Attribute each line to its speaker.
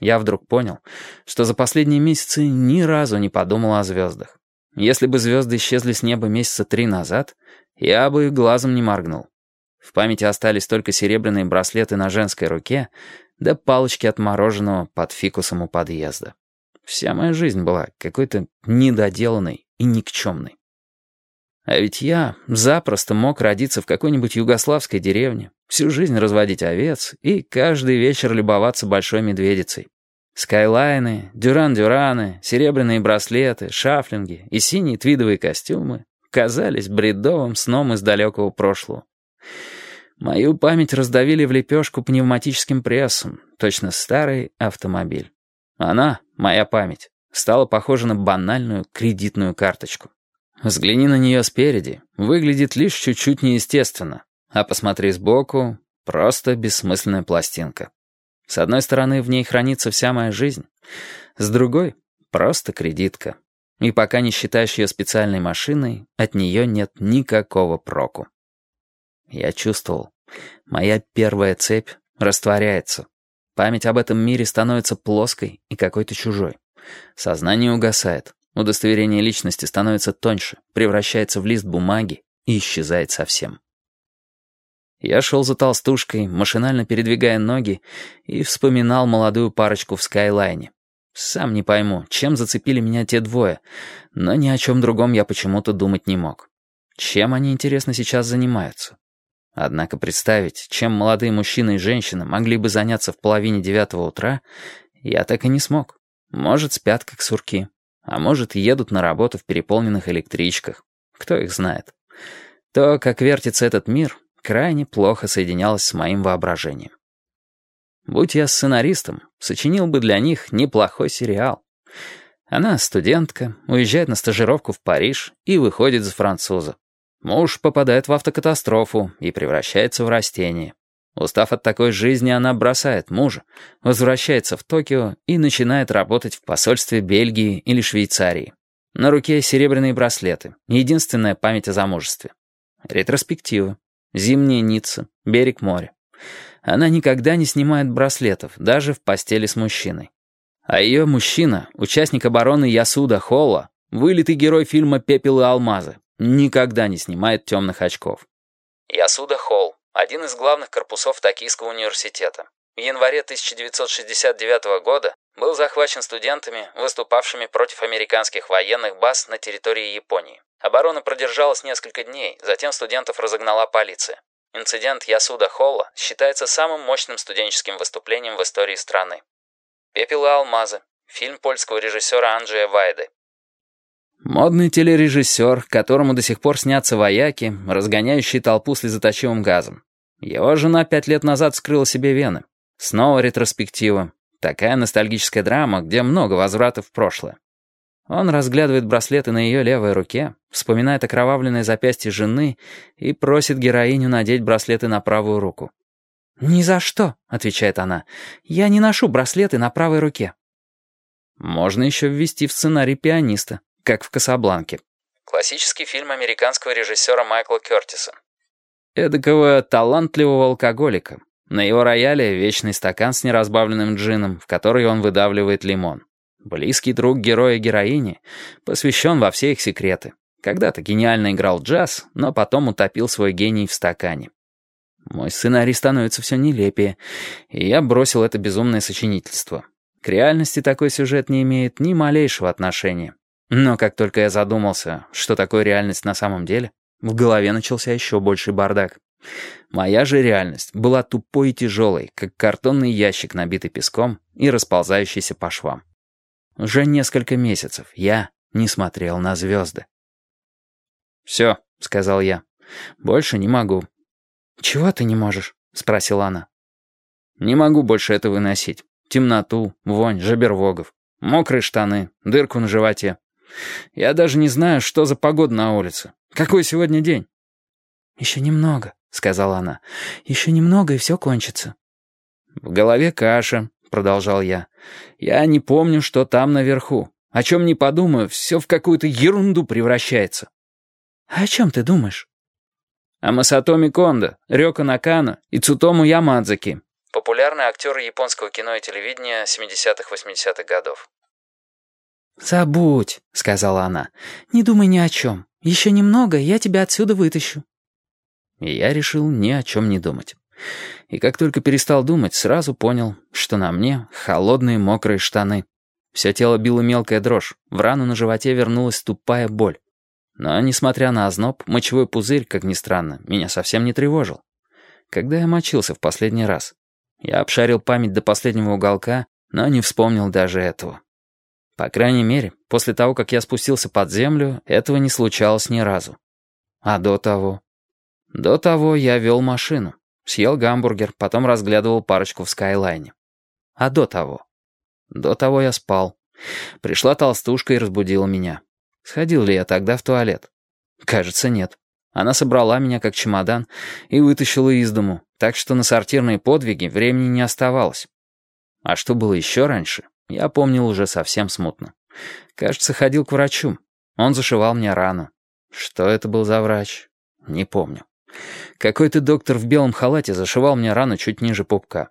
Speaker 1: я вдруг понял, что за последние месяцы ни разу не подумал о звездах. Если бы звезды исчезли с неба месяца три назад, я бы глазом не моргнул. В памяти остались только серебряные браслеты на женской руке да палочки от мороженого под фикусом у подъезда. Вся моя жизнь была какой-то недоделанной и никчемной. А ведь я запросто мог родиться в какой-нибудь югославской деревне, всю жизнь разводить овец и каждый вечер любоваться большой медведицей. Скайлайны, дюран-дюраны, серебряные браслеты, шафлинги и синие твидовые костюмы казались бредовым сном из далекого прошлого. Мою память раздавили в лепешку пневматическим прессом, точно старый автомобиль. Она, моя память, стала похожа на банальную кредитную карточку. Взгляни на нее спереди, выглядит лишь чуть-чуть неестественно, а посмотри сбоку — просто бессмысленная пластинка. С одной стороны, в ней хранится вся моя жизнь, с другой — просто кредитка. И пока не считаешь ее специальной машиной, от нее нет никакого проку. Я чувствовал, моя первая цепь растворяется. Память об этом мире становится плоской и какой-то чужой. Сознание угасает. Удостоверение личности становится тоньше, превращается в лист бумаги и исчезает совсем. Я шел за толстушкой, машинально передвигая ноги, и вспоминал молодую парочку в Скайлайне. Сам не пойму, чем зацепили меня те двое, но ни о чем другом я почему-то думать не мог. Чем они, интересно, сейчас занимаются? Однако представить, чем молодые мужчины и женщины могли бы заняться в половине девятого утра, я так и не смог. Может, спят как сурки. А может, едут на работу в переполненных электричках. Кто их знает. То, как вертится этот мир, крайне плохо соединялось с моим воображением. Будь я сценаристом, сочинил бы для них неплохой сериал. Она студентка, уезжает на стажировку в Париж и выходит за француза. Муж попадает в автокатастрофу и превращается в растение. Устав от такой жизни, она бросает мужа, возвращается в Токио и начинает работать в посольстве Бельгии или Швейцарии. На руке серебряные браслеты, единственная память о замужестве. Ретроспектива. Зимняя Ницца, берег моря. Она никогда не снимает браслетов, даже в постели с мужчиной. А ее мужчина, участник обороны Ясуда Холла, вылитый герой фильма «Пепел и алмазы», никогда не снимает темных очков. Ясуда Холл один из главных корпусов Токийского университета. В январе 1969 года был захвачен студентами, выступавшими против американских военных баз на территории Японии. Оборона продержалась несколько дней, затем студентов разогнала полиция. Инцидент Ясуда Холла считается самым мощным студенческим выступлением в истории страны. «Пепел и алмазы» — фильм польского режиссера Анджея Вайды. Модный телережиссер, которому до сих пор снятся вояки, разгоняющие толпу слезоточивым газом. Его жена пять лет назад вскрыла себе вены. Снова ретроспектива. Такая ностальгическая драма, где много возвратов в прошлое. Он разглядывает браслеты на ее левой руке, вспоминает окровавленное запястье жены и просит героиню надеть браслеты на правую руку. «Ни за что», — отвечает она. «Я не ношу браслеты на правой руке». Можно еще ввести в сценарий пианиста, как в «Касабланке». Классический фильм американского режиссера Майкла Кертиса эдакого талантливого алкоголика. На его рояле вечный стакан с неразбавленным джином, в который он выдавливает лимон. Близкий друг героя-героини, посвящен во все их секреты. Когда-то гениально играл джаз, но потом утопил свой гений в стакане. Мой сценарий становится все нелепее, и я бросил это безумное сочинительство. К реальности такой сюжет не имеет ни малейшего отношения. Но как только я задумался, что такое реальность на самом деле, в голове начался еще больший бардак. Моя же реальность была тупой и тяжелой, как картонный ящик, набитый песком и расползающийся по швам. Уже несколько месяцев я не смотрел на звезды. «Все», — сказал я, — «больше не могу». «Чего ты не можешь?» — спросила она. «Не могу больше это выносить. Темноту, вонь, жабервогов, мокрые штаны, дырку на животе. Я даже не знаю, что за погода на улице. Какой сегодня день?» «Еще немного», — сказала она. «Еще немного, и все кончится». «В голове каша», — продолжал я. «Я не помню, что там наверху. О чем не подумаю, все в какую-то ерунду превращается». «А о чем ты думаешь?» «О Масатоми Кондо, Рёка Накано и Цутому Ямадзаки. Популярный актер японского кино и телевидения 70-80-х годов.
Speaker 2: «Забудь», — сказала она. «Не думай ни о чем. Еще немного, я тебя отсюда вытащу».
Speaker 1: И я решил ни о чем не думать. И как только перестал думать, сразу понял, что на мне холодные мокрые штаны. Все тело било мелкая дрожь, в рану на животе вернулась тупая боль. Но, несмотря на озноб, мочевой пузырь, как ни странно, меня совсем не тревожил. Когда я мочился в последний раз? Я обшарил память до последнего уголка, но не вспомнил даже этого. По крайней мере, после того, как я спустился под землю, этого не случалось ни разу. А до того? До того я вел машину, съел гамбургер, потом разглядывал парочку в Скайлайне. А до того? До того я спал. Пришла толстушка и разбудила меня. Сходил ли я тогда в туалет? Кажется, нет. Она собрала меня как чемодан и вытащила из дому, так что на сортирные подвиги времени не оставалось. А что было еще раньше, я помнил уже совсем смутно. Кажется, ходил к врачу. Он зашивал мне рану. Что это был за врач? Не помню. Какой-то доктор в белом халате зашивал мне рану чуть ниже пупка.